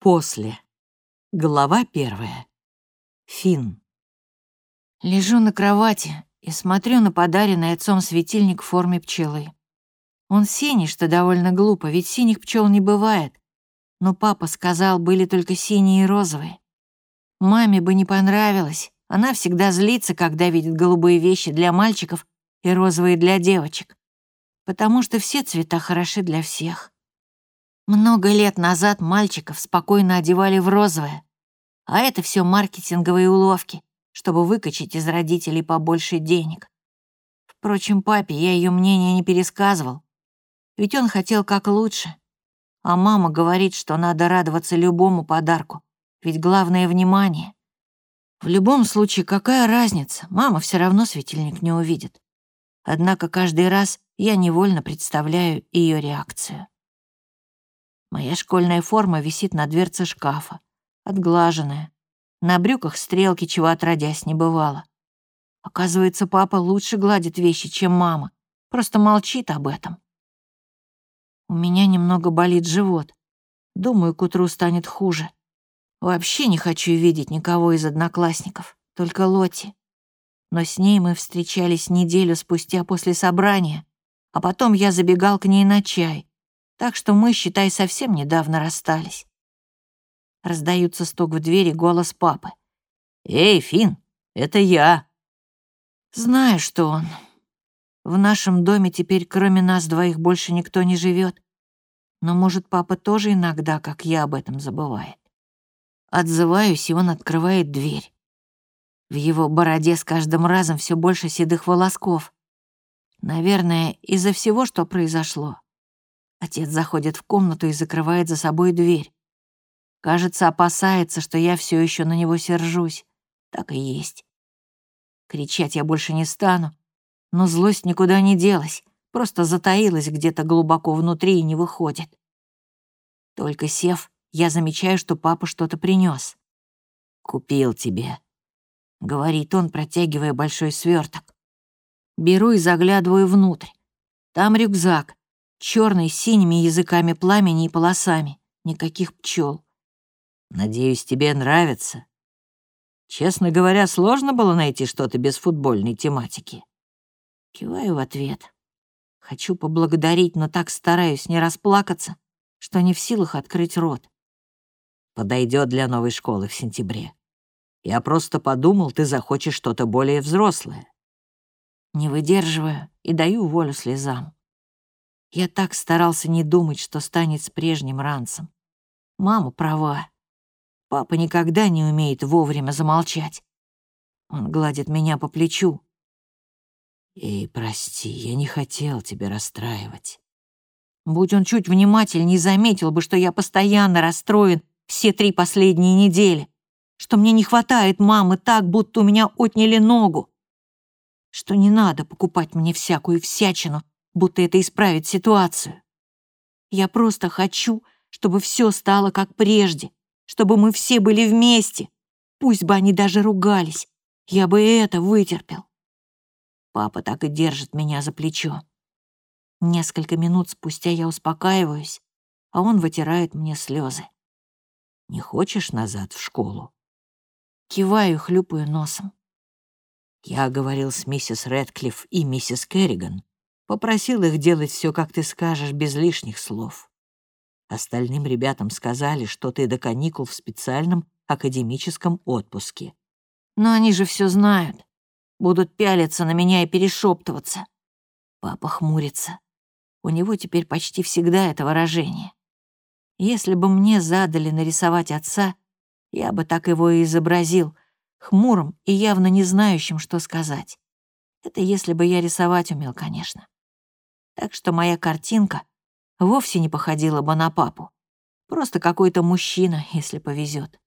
После. Глава первая. Фин. Лежу на кровати и смотрю на подаренный отцом светильник в форме пчелы. Он синий, что довольно глупо, ведь синих пчел не бывает. Но папа сказал, были только синие и розовые. Маме бы не понравилось. Она всегда злится, когда видит голубые вещи для мальчиков и розовые для девочек. Потому что все цвета хороши для всех. Много лет назад мальчиков спокойно одевали в розовое, а это все маркетинговые уловки, чтобы выкачать из родителей побольше денег. Впрочем, папе я ее мнение не пересказывал, ведь он хотел как лучше. А мама говорит, что надо радоваться любому подарку, ведь главное — внимание. В любом случае, какая разница, мама все равно светильник не увидит. Однако каждый раз я невольно представляю ее реакцию. Моя школьная форма висит на дверце шкафа, отглаженная. На брюках стрелки, чего отродясь не бывало. Оказывается, папа лучше гладит вещи, чем мама, просто молчит об этом. У меня немного болит живот. Думаю, к утру станет хуже. Вообще не хочу видеть никого из одноклассников, только Лоти. Но с ней мы встречались неделю спустя после собрания, а потом я забегал к ней на чай, так что мы, считай, совсем недавно расстались. Раздаются стук в двери, голос папы. «Эй, Фин, это я!» Знаю, что он. В нашем доме теперь кроме нас двоих больше никто не живет. Но, может, папа тоже иногда, как я, об этом забывает. Отзываюсь, и он открывает дверь. В его бороде с каждым разом все больше седых волосков. Наверное, из-за всего, что произошло. Отец заходит в комнату и закрывает за собой дверь. Кажется, опасается, что я все еще на него сержусь. Так и есть. Кричать я больше не стану, но злость никуда не делась, просто затаилась где-то глубоко внутри и не выходит. Только сев, я замечаю, что папа что-то принес. «Купил тебе», — говорит он, протягивая большой сверток. Беру и заглядываю внутрь. Там рюкзак, черный с синими языками пламени и полосами, никаких пчел. Надеюсь, тебе нравится. Честно говоря, сложно было найти что-то без футбольной тематики. Киваю в ответ. Хочу поблагодарить, но так стараюсь не расплакаться, что не в силах открыть рот. Подойдет для новой школы в сентябре. Я просто подумал, ты захочешь что-то более взрослое. Не выдерживаю и даю волю слезам. Я так старался не думать, что станет с прежним ранцем. Мама права. Папа никогда не умеет вовремя замолчать. Он гладит меня по плечу. «Эй, прости, я не хотел тебя расстраивать». Будь он чуть внимательнее, заметил бы, что я постоянно расстроен все три последние недели, что мне не хватает мамы так, будто у меня отняли ногу, что не надо покупать мне всякую всячину, будто это исправит ситуацию. Я просто хочу, чтобы все стало как прежде, чтобы мы все были вместе. Пусть бы они даже ругались, я бы это вытерпел. Папа так и держит меня за плечо. Несколько минут спустя я успокаиваюсь, а он вытирает мне слезы. «Не хочешь назад в школу?» Киваю, хлюпаю носом. Я говорил с миссис Рэдклифф и миссис Керриган, Попросил их делать все, как ты скажешь, без лишних слов. Остальным ребятам сказали, что ты до каникул в специальном академическом отпуске. Но они же все знают. Будут пялиться на меня и перешептываться. Папа хмурится. У него теперь почти всегда это выражение. Если бы мне задали нарисовать отца, я бы так его и изобразил, хмурым и явно не знающим, что сказать. Это если бы я рисовать умел, конечно так что моя картинка вовсе не походила бы на папу. Просто какой-то мужчина, если повезет.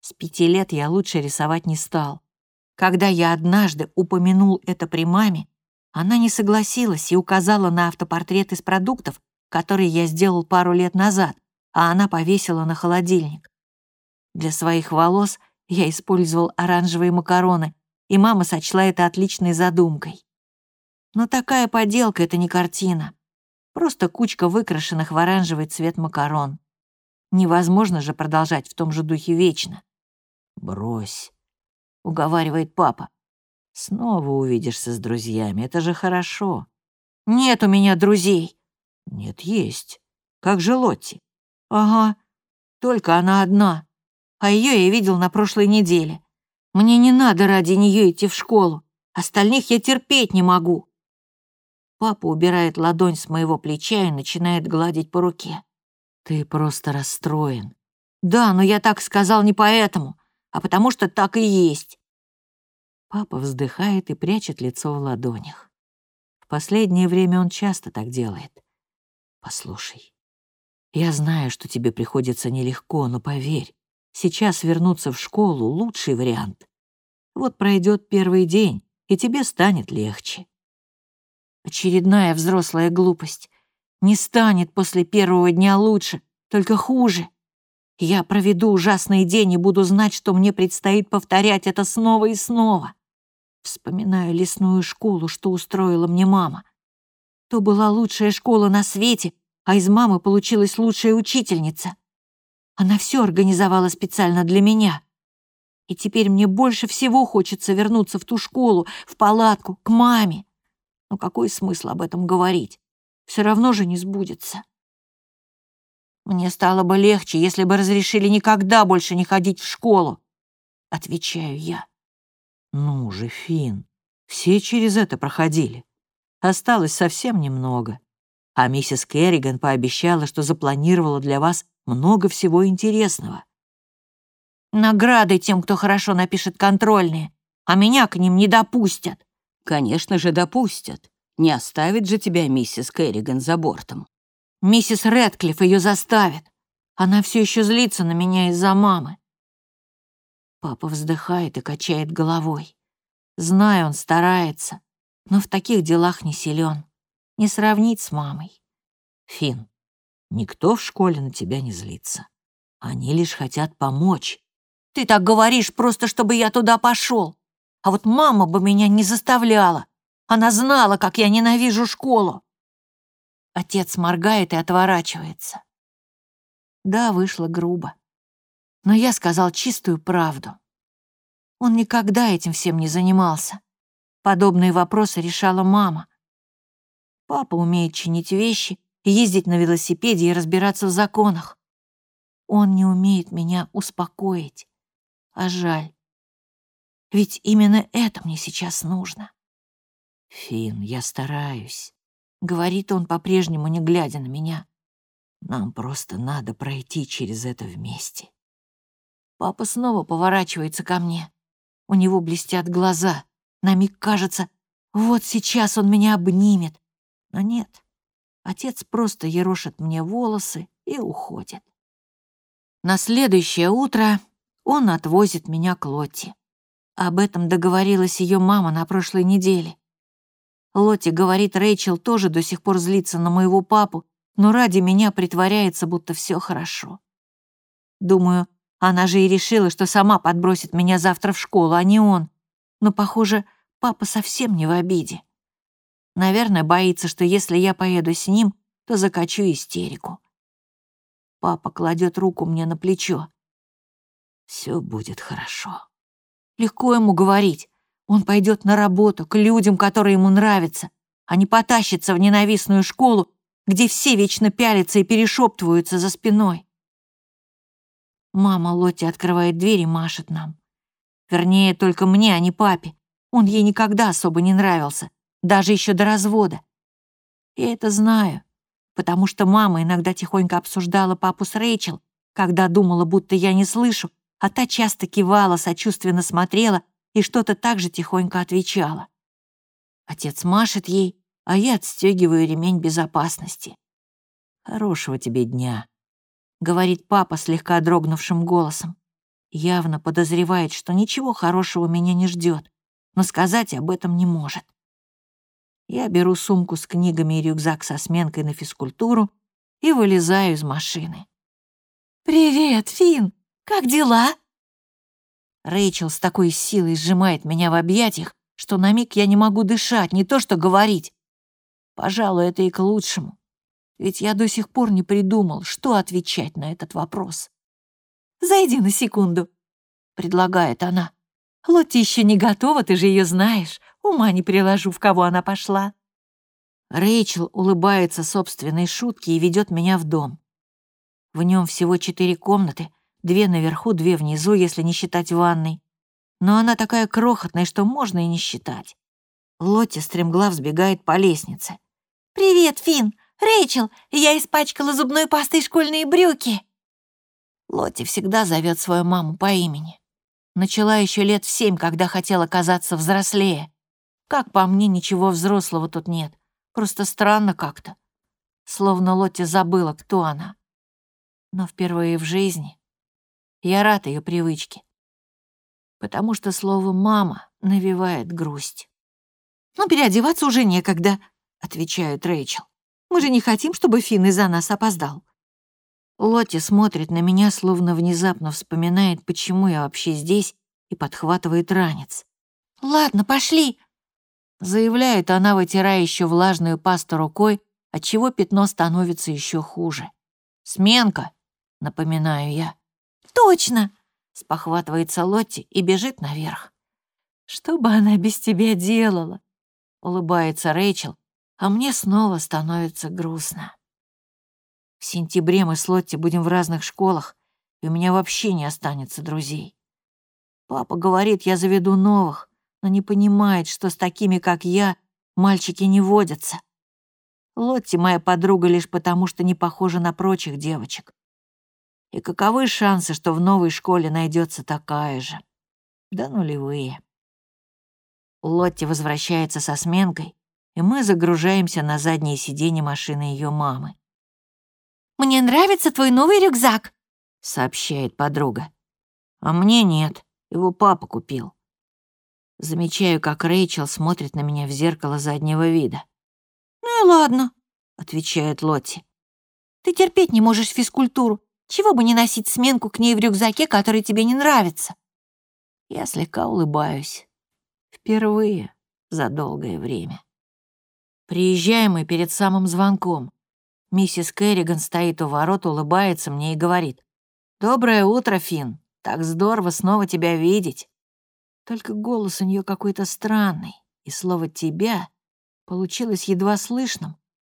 С пяти лет я лучше рисовать не стал. Когда я однажды упомянул это при маме, она не согласилась и указала на автопортрет из продуктов, который я сделал пару лет назад, а она повесила на холодильник. Для своих волос я использовал оранжевые макароны, и мама сочла это отличной задумкой. Но такая поделка — это не картина. Просто кучка выкрашенных в оранжевый цвет макарон. Невозможно же продолжать в том же духе вечно. «Брось», — уговаривает папа. «Снова увидишься с друзьями, это же хорошо». «Нет у меня друзей». «Нет, есть. Как же Лотти?» «Ага, только она одна, а ее я видел на прошлой неделе. Мне не надо ради нее идти в школу, остальных я терпеть не могу». Папа убирает ладонь с моего плеча и начинает гладить по руке. «Ты просто расстроен». «Да, но я так сказал не поэтому, а потому что так и есть». Папа вздыхает и прячет лицо в ладонях. В последнее время он часто так делает. «Послушай, я знаю, что тебе приходится нелегко, но поверь, сейчас вернуться в школу — лучший вариант. Вот пройдет первый день, и тебе станет легче. Очередная взрослая глупость. Не станет после первого дня лучше, только хуже. Я проведу ужасный день и буду знать, что мне предстоит повторять это снова и снова. Вспоминаю лесную школу, что устроила мне мама. То была лучшая школа на свете, а из мамы получилась лучшая учительница. Она все организовала специально для меня. И теперь мне больше всего хочется вернуться в ту школу, в палатку, к маме. Но какой смысл об этом говорить? Все равно же не сбудется. Мне стало бы легче, если бы разрешили никогда больше не ходить в школу. Отвечаю я. Ну же, Фин, все через это проходили. Осталось совсем немного а миссис Керриган пообещала, что запланировала для вас много всего интересного. Награды тем, кто хорошо напишет контрольные, а меня к ним не допустят. Конечно же, допустят. Не оставит же тебя миссис Керриган за бортом. Миссис Рэдклифф ее заставит. Она все еще злится на меня из-за мамы. Папа вздыхает и качает головой. Знаю, он старается, но в таких делах не силен не сравнить с мамой. Фин, никто в школе на тебя не злится. Они лишь хотят помочь. Ты так говоришь, просто чтобы я туда пошел. А вот мама бы меня не заставляла. Она знала, как я ненавижу школу. Отец моргает и отворачивается. Да, вышло грубо. Но я сказал чистую правду. Он никогда этим всем не занимался. Подобные вопросы решала мама. Папа умеет чинить вещи, ездить на велосипеде и разбираться в законах. Он не умеет меня успокоить. А жаль. Ведь именно это мне сейчас нужно. «Фин, я стараюсь», — говорит он, по-прежнему не глядя на меня. «Нам просто надо пройти через это вместе». Папа снова поворачивается ко мне. У него блестят глаза. На миг кажется, вот сейчас он меня обнимет, но нет, отец просто ерошит мне волосы и уходит. На следующее утро он отвозит меня к Лотти. Об этом договорилась ее мама на прошлой неделе. Лотти говорит, Рэйчел тоже до сих пор злится на моего папу, но ради меня притворяется, будто все хорошо. Думаю, она же и решила, что сама подбросит меня завтра в школу, а не он. Но, похоже, папа совсем не в обиде. Наверное, боится, что если я поеду с ним, то закачу истерику. Папа кладет руку мне на плечо. Все будет хорошо. Легко ему говорить. Он пойдет на работу, к людям, которые ему нравятся, а не потащится в ненавистную школу, где все вечно пялятся и перешептываются за спиной. Мама Лотти открывает дверь и машет нам. Вернее, только мне, а не папе. Он ей никогда особо не нравился даже еще до развода. Я это знаю, потому что мама иногда тихонько обсуждала папу с Рэйчел, когда думала, будто я не слышу, а та часто кивала, сочувственно смотрела и что-то так же тихонько отвечала. Отец машет ей, а я отстегиваю ремень безопасности. «Хорошего тебе дня», — говорит папа слегка дрогнувшим голосом. Явно подозревает, что ничего хорошего меня не ждет, но сказать об этом не может. Я беру сумку с книгами и рюкзак со сменкой на физкультуру и вылезаю из машины. «Привет, Фин! Как дела?» Рэйчел с такой силой сжимает меня в объятиях, что на миг я не могу дышать, не то что говорить. Пожалуй, это и к лучшему. Ведь я до сих пор не придумал, что отвечать на этот вопрос. «Зайди на секунду», — предлагает она. «Лотти еще не готова, ты же ее знаешь. Ума не приложу, в кого она пошла». Рэйчел улыбается собственной шутке и ведет меня в дом. В нем всего четыре комнаты, две наверху, две внизу, если не считать ванной. Но она такая крохотная, что можно и не считать. Лотти стремглав сбегает по лестнице. «Привет, Финн! Рэйчел, я испачкала зубной пастой школьные брюки!» Лотти всегда зовет свою маму по имени. Начала еще лет в семь, когда хотела казаться взрослее. Как по мне, ничего взрослого тут нет. Просто странно как-то. Словно Лотти забыла, кто она. Но впервые в жизни я рад ее привычке. Потому что слово «мама» навевает грусть. «Ну, переодеваться уже некогда», — отвечает Рэйчел. «Мы же не хотим, чтобы Финн из-за нас опоздал». Лотти смотрит на меня, словно внезапно вспоминает, почему я вообще здесь, и подхватывает ранец. «Ладно, пошли», заявляет она, вытирая еще влажную пасту рукой, отчего пятно становится еще хуже. «Сменка!» — напоминаю я. «Точно!» — спохватывается Лотти и бежит наверх. «Что бы она без тебя делала?» — улыбается Рэйчел, а мне снова становится грустно. В сентябре мы с Лотти будем в разных школах, и у меня вообще не останется друзей. Папа говорит, я заведу новых, но не понимает, что с такими, как я, мальчики не водятся. Лотти моя подруга лишь потому, что не похожа на прочих девочек. И каковы шансы, что в новой школе найдется такая же? Да нулевые. Лотти возвращается со сменкой, и мы загружаемся на заднее сиденье машины ее мамы. «Мне нравится твой новый рюкзак», — сообщает подруга. «А мне нет, его папа купил». Замечаю, как Рэйчел смотрит на меня в зеркало заднего вида. «Ну и ладно», — отвечает Лотти. «Ты терпеть не можешь физкультуру. Чего бы не носить сменку к ней в рюкзаке, который тебе не нравится?» Я слегка улыбаюсь. Впервые за долгое время. Приезжаем мы перед самым звонком. Миссис Керриган стоит у ворот, улыбается мне и говорит. «Доброе утро, Финн. Так здорово снова тебя видеть». Только голос у нее какой-то странный, и слово «тебя» получилось едва слышным,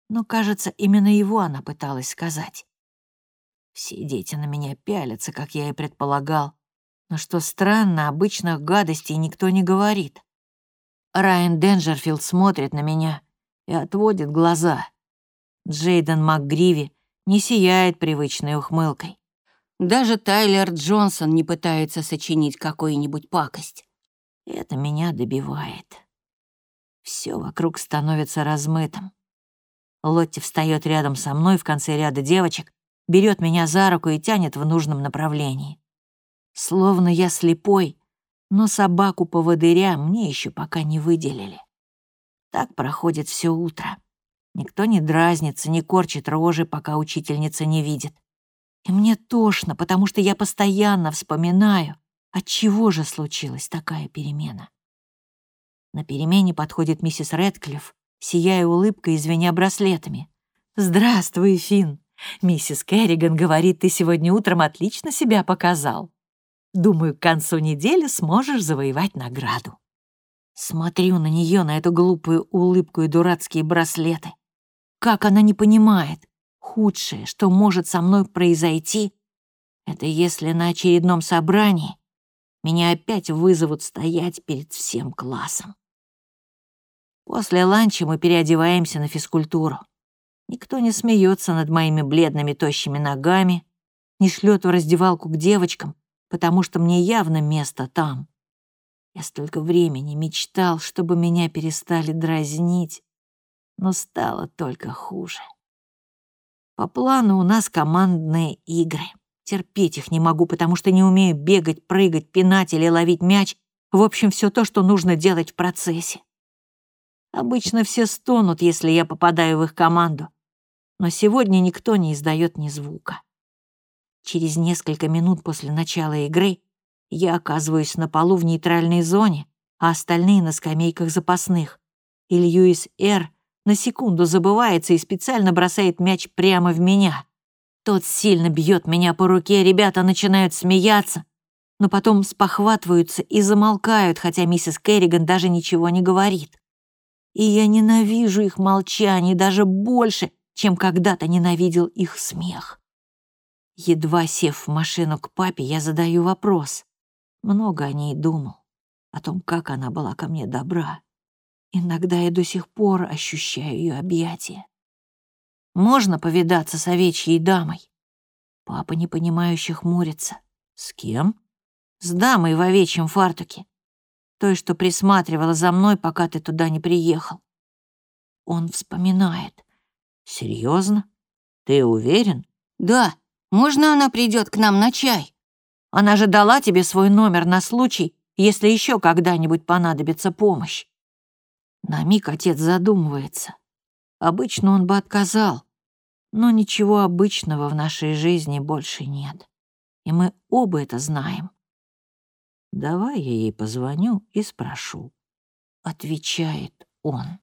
но, кажется, именно его она пыталась сказать. Все дети на меня пялятся, как я и предполагал, но что странно, обычных гадостей никто не говорит. Райан Денджерфилд смотрит на меня и отводит глаза. Джейден МакГриви не сияет привычной ухмылкой. Даже Тайлер Джонсон не пытается сочинить какую-нибудь пакость. Это меня добивает. Все вокруг становится размытым. Лотти встает рядом со мной в конце ряда девочек, берет меня за руку и тянет в нужном направлении. Словно я слепой, но собаку-поводыря мне еще пока не выделили. Так проходит все утро. Никто не дразнится, не корчит рожи, пока учительница не видит. И мне тошно, потому что я постоянно вспоминаю, Отчего же случилась такая перемена? На перемене подходит миссис Рэдклифф, сияя улыбкой и звеня браслетами. «Здравствуй, Финн. Миссис Керриган говорит, ты сегодня утром отлично себя показал. Думаю, к концу недели сможешь завоевать награду». Смотрю на нее, на эту глупую улыбку и дурацкие браслеты. Как она не понимает, худшее, что может со мной произойти, это если на очередном собрании меня опять вызовут стоять перед всем классом. После ланча мы переодеваемся на физкультуру. Никто не смеется над моими бледными тощими ногами, не шлет в раздевалку к девочкам, потому что мне явно место там. Я столько времени мечтал, чтобы меня перестали дразнить, но стало только хуже. По плану у нас командные игры. Терпеть их не могу, потому что не умею бегать, прыгать, пинать или ловить мяч. В общем, все то, что нужно делать в процессе. Обычно все стонут, если я попадаю в их команду. Но сегодня никто не издает ни звука. Через несколько минут после начала игры я оказываюсь на полу в нейтральной зоне, а остальные на скамейках запасных. И Льюис Р. на секунду забывается и специально бросает мяч прямо в меня. Тот сильно бьет меня по руке, ребята начинают смеяться, но потом спохватываются и замолкают, хотя миссис Керриган даже ничего не говорит. И я ненавижу их молчание даже больше, чем когда-то ненавидел их смех. Едва сев в машину к папе, я задаю вопрос. Много о ней думал, о том, как она была ко мне добра. Иногда я до сих пор ощущаю ее объятия. Можно повидаться с овечьей дамой? Папа непонимающе хмурится. С кем? С дамой в овечьем фартуке. Той, что присматривала за мной, пока ты туда не приехал. Он вспоминает. Серьезно? Ты уверен? Да. Можно она придет к нам на чай? Она же дала тебе свой номер на случай, если еще когда-нибудь понадобится помощь. На миг отец задумывается. Обычно он бы отказал, но ничего обычного в нашей жизни больше нет. И мы оба это знаем. «Давай я ей позвоню и спрошу», — отвечает он.